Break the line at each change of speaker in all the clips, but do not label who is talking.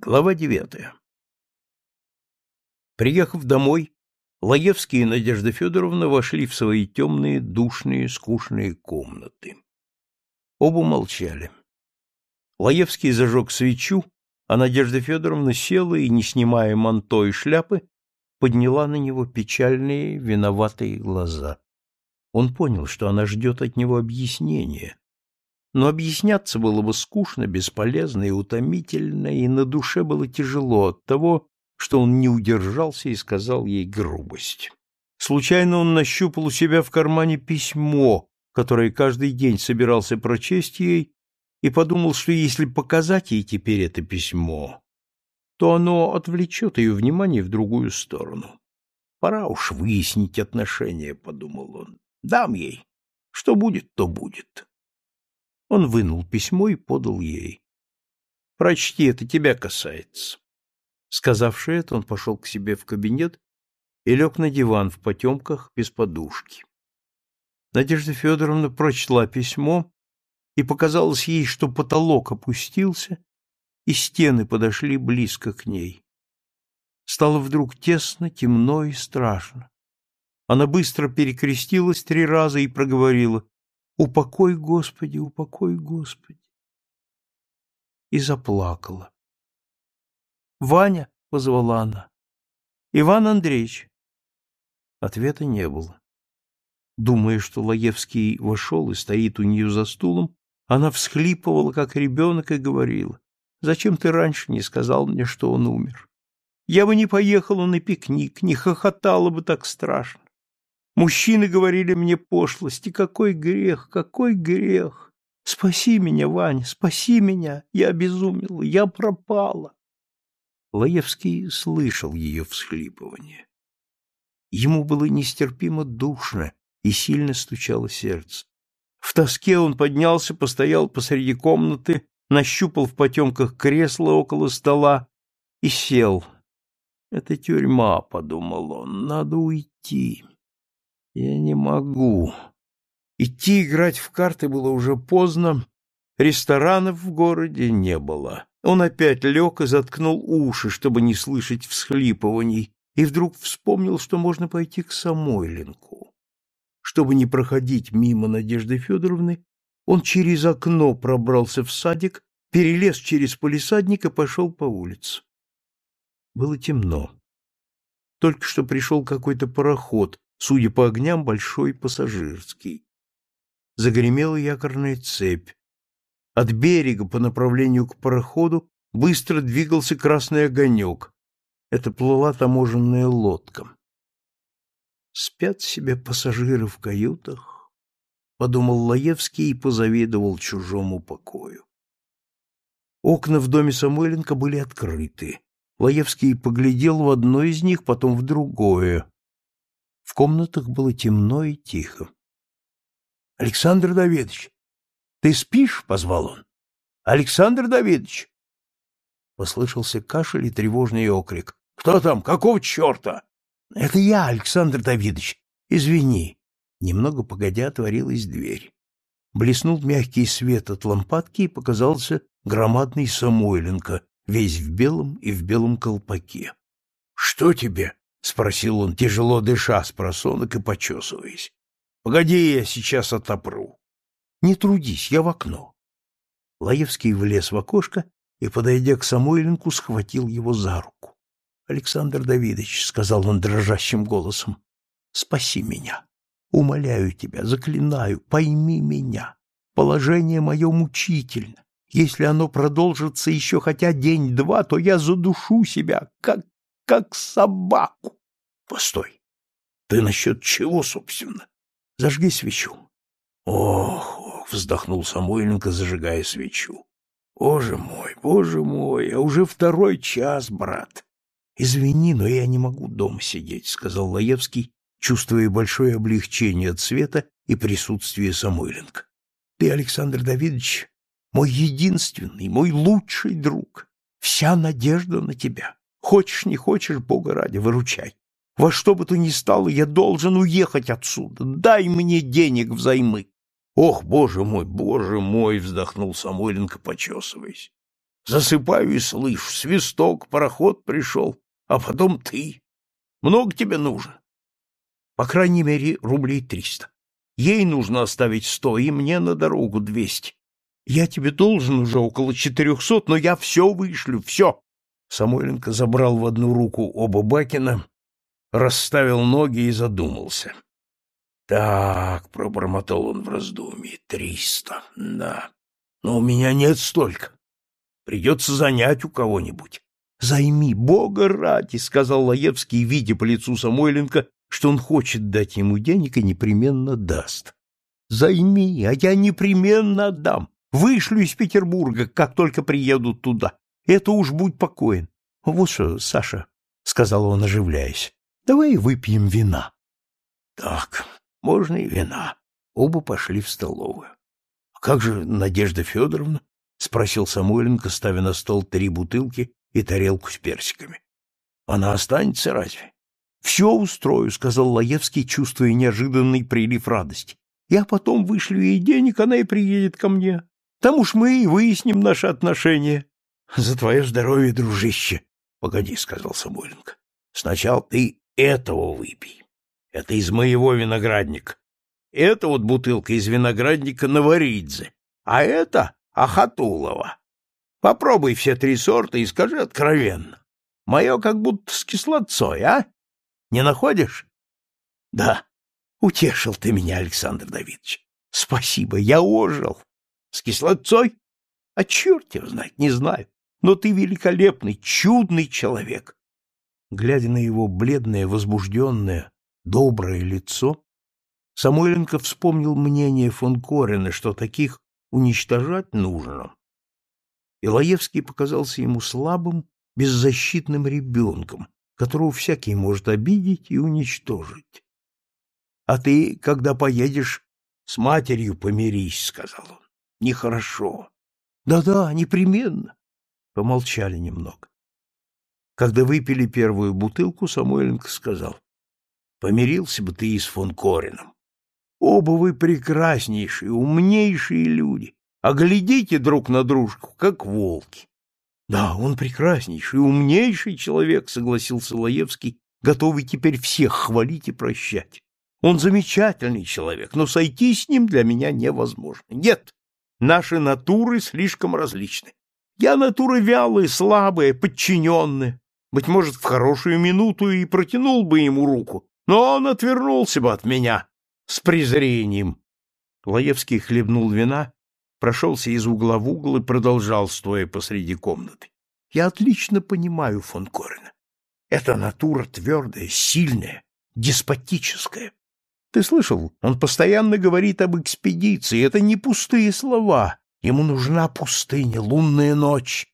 Глава девятая. Приехав домой, Лаевский и Надежда Федоровна вошли в свои темные, душные, скучные комнаты. Оба молчали. Лаевский зажег свечу, а Надежда Федоровна села и, не снимая манто и шляпы, подняла на него печальные, виноватые глаза. Он понял, что она ждет от него объяснения, но объясняться было бы скучно, бесполезно и утомительно, и на душе было тяжело от того, что он не удержался и сказал ей грубость. Случайно он нащупал у себя в кармане письмо, которое каждый день собирался прочесть ей, и подумал, что если показать ей теперь это письмо, то оно отвлечет ее внимание в другую сторону. Пора уж выяснить отношения, — подумал он. Дам ей. Что будет, то будет. Он вынул письмо и подал ей. «Прочти, это тебя касается». Сказавши это, он пошел к себе в кабинет и лег на диван в потемках без подушки. Надежда Федоровна прочла письмо, и показалось ей, что потолок опустился, и стены подошли близко к ней. Стало вдруг тесно, темно и страшно. Она быстро перекрестилась три раза и проговорила Упокой, Господи, упокой, Господи. И заплакала. Ваня, позвала она. Иван Андреевич. Ответа не было. Думая, что Лаевский вошел и стоит у нее за стулом, она всхлипывала, как ребенок, и говорила, «Зачем ты раньше не сказал мне, что он умер? Я бы не поехала на пикник, не хохотала бы так страшно. Мужчины говорили мне пошлости. Какой грех, какой грех! Спаси меня, Ваня, спаси меня! Я обезумела, я пропала!» Лаевский слышал ее всхлипывание. Ему было нестерпимо душно и сильно стучало сердце. В тоске он поднялся, постоял посреди комнаты, нащупал в потемках кресло около стола и сел. «Это тюрьма», — подумал он, — «надо уйти». Я не могу. Идти играть в карты было уже поздно, ресторанов в городе не было. Он опять лег и заткнул уши, чтобы не слышать всхлипываний, и вдруг вспомнил, что можно пойти к Самойленку. Чтобы не проходить мимо Надежды Федоровны, он через окно пробрался в садик, перелез через полисадник и пошел по улице. Было темно. Только что пришел какой-то пароход, судя по огням, большой пассажирский. Загремела якорная цепь. От берега по направлению к пароходу быстро двигался красный огонек. Это плыла таможенная лодка. Спят себе пассажиры в каютах, подумал Лаевский и позавидовал чужому покою. Окна в доме Самойленко были открыты. Лаевский поглядел в одно из них, потом в другое. В комнатах было темно и тихо. — Александр Давидович, ты спишь? — позвал он. — Александр Давидович! Послышался кашель и тревожный окрик. — Кто там? Какого черта? — Это я, Александр Давидович. Извини. Немного погодя отворилась дверь. Блеснул мягкий свет от лампадки и показался громадный Самойленко, весь в белом и в белом колпаке. — Что тебе? — спросил он, тяжело дыша с просонок и почесываясь. — Погоди, я сейчас отопру. — Не трудись, я в окно. Лаевский влез в окошко и, подойдя к Самойленку, схватил его за руку. — Александр Давидович, — сказал он дрожащим голосом, — спаси меня. Умоляю тебя, заклинаю, пойми меня. Положение мое мучительно. Если оно продолжится еще хотя день-два, то я задушу себя, как как собаку. Постой. Ты насчет чего, собственно? Зажги свечу. Ох, ох, вздохнул Самойленко, зажигая свечу. Боже мой, боже мой, а уже второй час, брат. Извини, но я не могу дома сидеть, сказал Лаевский, чувствуя большое облегчение от света и присутствия Самойленко. Ты, Александр Давидович, мой единственный, мой лучший друг. Вся надежда на тебя. Хочешь, не хочешь, Бога ради, выручай. Во что бы то ни стало, я должен уехать отсюда. Дай мне денег взаймы. Ох, боже мой, боже мой, вздохнул Самойленко, почесываясь. Засыпаю и слышу, свисток, пароход пришел, а потом ты. Много тебе нужно? По крайней мере, рублей триста. Ей нужно оставить сто, и мне на дорогу двести. Я тебе должен уже около четырехсот, но я все вышлю, все. Самойленко забрал в одну руку оба Бакина, расставил ноги и задумался. Так, пробормотал он в раздумье, триста, да. Но у меня нет столько. Придется занять у кого-нибудь. — Займи, Бога ради, — сказал Лаевский, видя по лицу Самойленко, что он хочет дать ему денег и непременно даст. — Займи, а я непременно отдам. Вышлю из Петербурга, как только приедут туда. Это уж будь покоен. — Вот что, Саша, — сказал он, оживляясь, — давай выпьем вина. — Так, можно и вина. Оба пошли в столовую. — А как же Надежда Федоровна? — спросил Самойленко, ставя на стол три бутылки и тарелку с персиками. — Она останется разве? — Все устрою, — сказал Лаевский, чувствуя неожиданный прилив радости. — Я потом вышлю ей денег, она и приедет ко мне. Там уж мы и выясним наши отношения. — За твое здоровье, дружище! — Погоди, — сказал Самойленко. — Сначала ты этого выпей. Это из моего виноградника. Это вот бутылка из виноградника Новоридзе. А это Ахатулова. Попробуй все три сорта и скажи откровенно. Мое как будто с кислотцой, а? Не находишь? Да. Утешил ты меня, Александр Давидович. Спасибо, я ожил. С кислотцой? А черт его знает, не знаю. Но ты великолепный, чудный человек. Глядя на его бледное, возбужденное, доброе лицо, Самойленко вспомнил мнение фон Корена, что таких уничтожать нужно. Илаевский показался ему слабым, беззащитным ребенком, которого всякий может обидеть и уничтожить. — А ты, когда поедешь, с матерью помирись, — сказал он. — Нехорошо. Да — Да-да, непременно. Помолчали немного. Когда выпили первую бутылку, Самойленко сказал, — Помирился бы ты и с фон Корином. Оба вы прекраснейшие, умнейшие люди, а глядите друг на дружку, как волки. Да, он прекраснейший, умнейший человек, согласился Лаевский, готовый теперь всех хвалить и прощать. Он замечательный человек, но сойти с ним для меня невозможно. Нет, наши натуры слишком различны. Я натура вялая, слабая, подчиненная. Быть может, в хорошую минуту и протянул бы ему руку, но он отвернулся бы от меня, с презрением. Лаевский хлебнул вина, прошелся из угла в угол и продолжал, стоя посреди комнаты. Я отлично понимаю фон Корена. Это натура твердая, сильная, деспотическая. Ты слышал, он постоянно говорит об экспедиции. Это не пустые слова. Ему нужна пустыня, лунная ночь.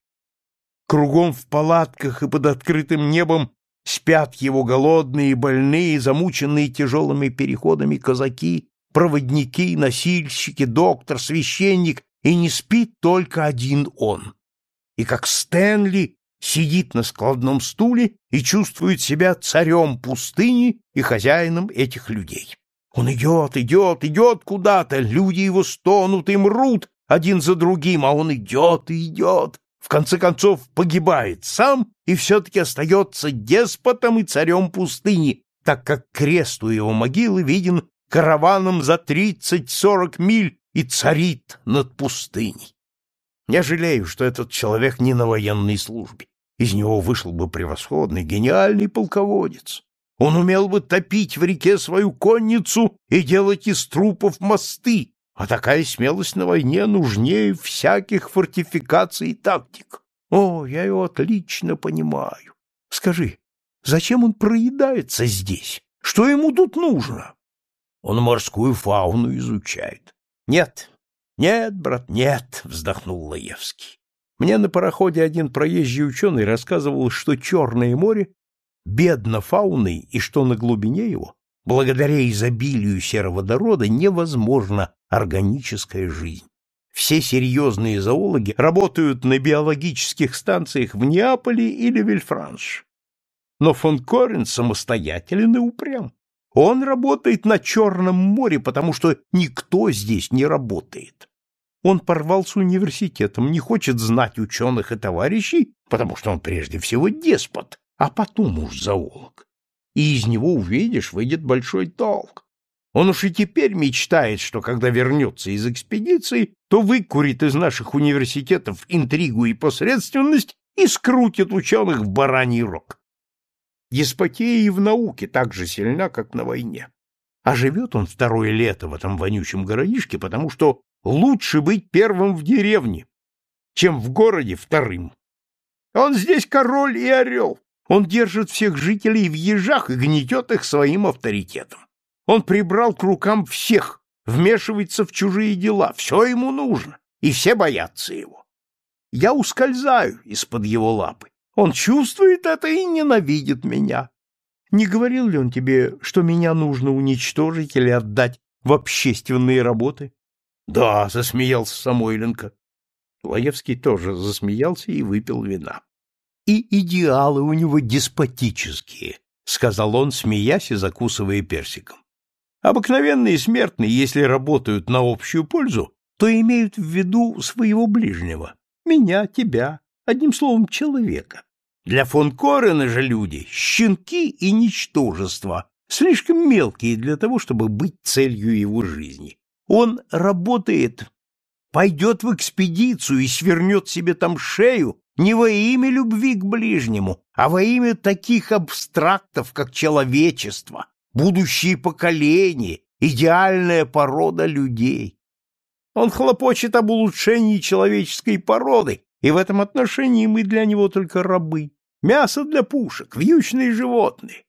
Кругом в палатках и под открытым небом Спят его голодные, больные, замученные тяжелыми переходами казаки, проводники, носильщики, доктор, священник, и не спит только один он. И как Стэнли сидит на складном стуле и чувствует себя царем пустыни и хозяином этих людей. Он идет, идет, идет куда-то, люди его стонут и мрут один за другим, а он идет и идет, в конце концов погибает сам и все-таки остается деспотом и царем пустыни, так как крест у его могилы виден караваном за тридцать-сорок миль и царит над пустыней. Я жалею, что этот человек не на военной службе. Из него вышел бы превосходный, гениальный полководец. Он умел бы топить в реке свою конницу и делать из трупов мосты, а такая смелость на войне нужнее всяких фортификаций и тактик. О, я его отлично понимаю. Скажи, зачем он проедается здесь? Что ему тут нужно? Он морскую фауну изучает. Нет, нет, брат, нет, вздохнул Лаевский. Мне на пароходе один проезжий ученый рассказывал, что Черное море бедно фауной и что на глубине его, благодаря изобилию сероводорода, невозможно органическая жизнь. Все серьезные зоологи работают на биологических станциях в Неаполе или Вильфранш. Но фон Корен самостоятелен и упрям. Он работает на Черном море, потому что никто здесь не работает. Он порвал с университетом, не хочет знать ученых и товарищей, потому что он прежде всего деспот, а потом уж зоолог. И из него, увидишь, выйдет большой толк. Он уж и теперь мечтает, что когда вернется из экспедиции, то выкурит из наших университетов интригу и посредственность и скрутит ученых в бараний рог. Деспотия и в науке так же сильна, как на войне. А живет он второе лето в этом вонючем городишке, потому что лучше быть первым в деревне, чем в городе вторым. Он здесь король и орел. Он держит всех жителей в ежах и гнетет их своим авторитетом. Он прибрал к рукам всех, вмешивается в чужие дела, все ему нужно, и все боятся его. Я ускользаю из-под его лапы. Он чувствует это и ненавидит меня. Не говорил ли он тебе, что меня нужно уничтожить или отдать в общественные работы? — Да, — засмеялся Самойленко. Лаевский тоже засмеялся и выпил вина. — И идеалы у него деспотические, — сказал он, смеясь и закусывая персиком. Обыкновенные смертные, если работают на общую пользу, то имеют в виду своего ближнего, меня, тебя, одним словом, человека. Для фон Корена же люди — щенки и ничтожества, слишком мелкие для того, чтобы быть целью его жизни. Он работает, пойдет в экспедицию и свернет себе там шею не во имя любви к ближнему, а во имя таких абстрактов, как человечество, будущие поколения, идеальная порода людей. Он хлопочет об улучшении человеческой породы, и в этом отношении мы для него только рабы. Мясо для пушек, вьючные животные.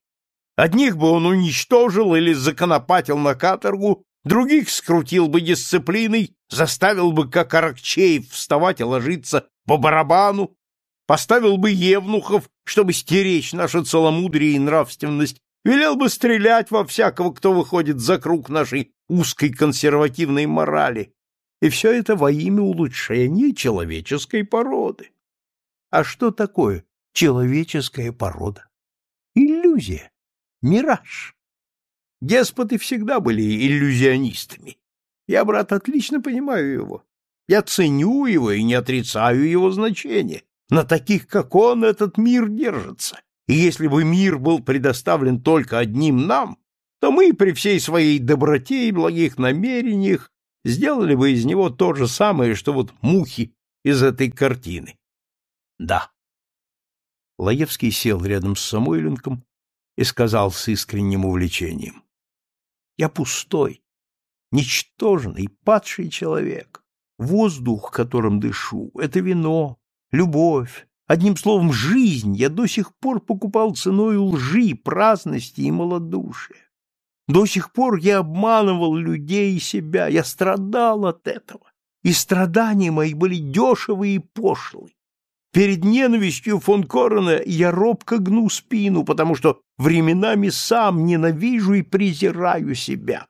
Одних бы он уничтожил или законопатил на каторгу, других скрутил бы дисциплиной, заставил бы, как Аракчеев, вставать и ложиться по барабану, поставил бы евнухов, чтобы стеречь наше целомудрие и нравственность, велел бы стрелять во всякого, кто выходит за круг нашей узкой консервативной морали. И все это во имя улучшения человеческой породы. А что такое человеческая порода? Иллюзия, мираж. Деспоты всегда были иллюзионистами. Я, брат, отлично понимаю его. Я ценю его и не отрицаю его значения. На таких, как он, этот мир держится. И если бы мир был предоставлен только одним нам, то мы при всей своей доброте и благих намерениях сделали бы из него то же самое, что вот мухи из этой картины. Да. Лаевский сел рядом с Самойленком и сказал с искренним увлечением. Я пустой, ничтожный, падший человек. Воздух, которым дышу, — это вино, любовь, одним словом, жизнь я до сих пор покупал ценой лжи, праздности и малодушия. До сих пор я обманывал людей и себя, я страдал от этого, и страдания мои были дешевые и пошлые. Перед ненавистью фон Корена я робко гну спину, потому что временами сам ненавижу и презираю себя.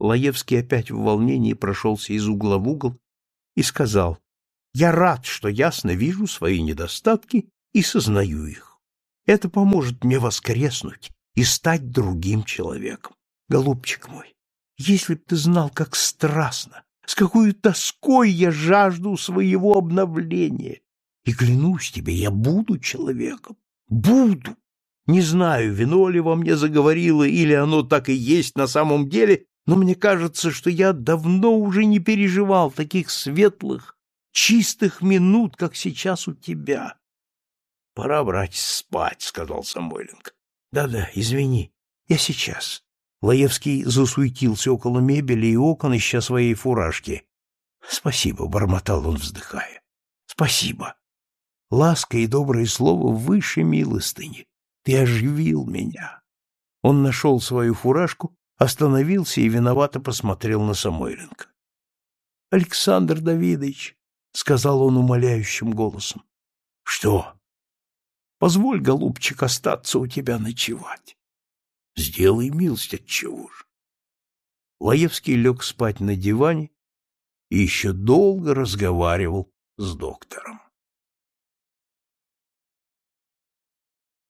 Лаевский опять в волнении прошелся из угла в угол и сказал, «Я рад, что ясно вижу свои недостатки и сознаю их. Это поможет мне воскреснуть и стать другим человеком. Голубчик мой, если б ты знал, как страстно, с какой тоской я жажду своего обновления. И клянусь тебе, я буду человеком. Буду. Не знаю, вино ли во мне заговорило, или оно так и есть на самом деле, но мне кажется, что я давно уже не переживал таких светлых, чистых минут, как сейчас у тебя. — Пора, брать спать, — сказал Самойленко. Да-да, извини. Я сейчас. Лаевский засуетился около мебели и окон, ища своей фуражки. Спасибо, бормотал он, вздыхая. Спасибо. Ласка и доброе слово выше милостыни. Ты оживил меня. Он нашел свою фуражку, остановился и виновато посмотрел на Самойленко. — Александр Давидович, — сказал он умоляющим голосом. — Что? Позволь, голубчик, остаться у тебя ночевать. Сделай милость от чего ж. Лаевский лег спать на диване и еще долго разговаривал с доктором.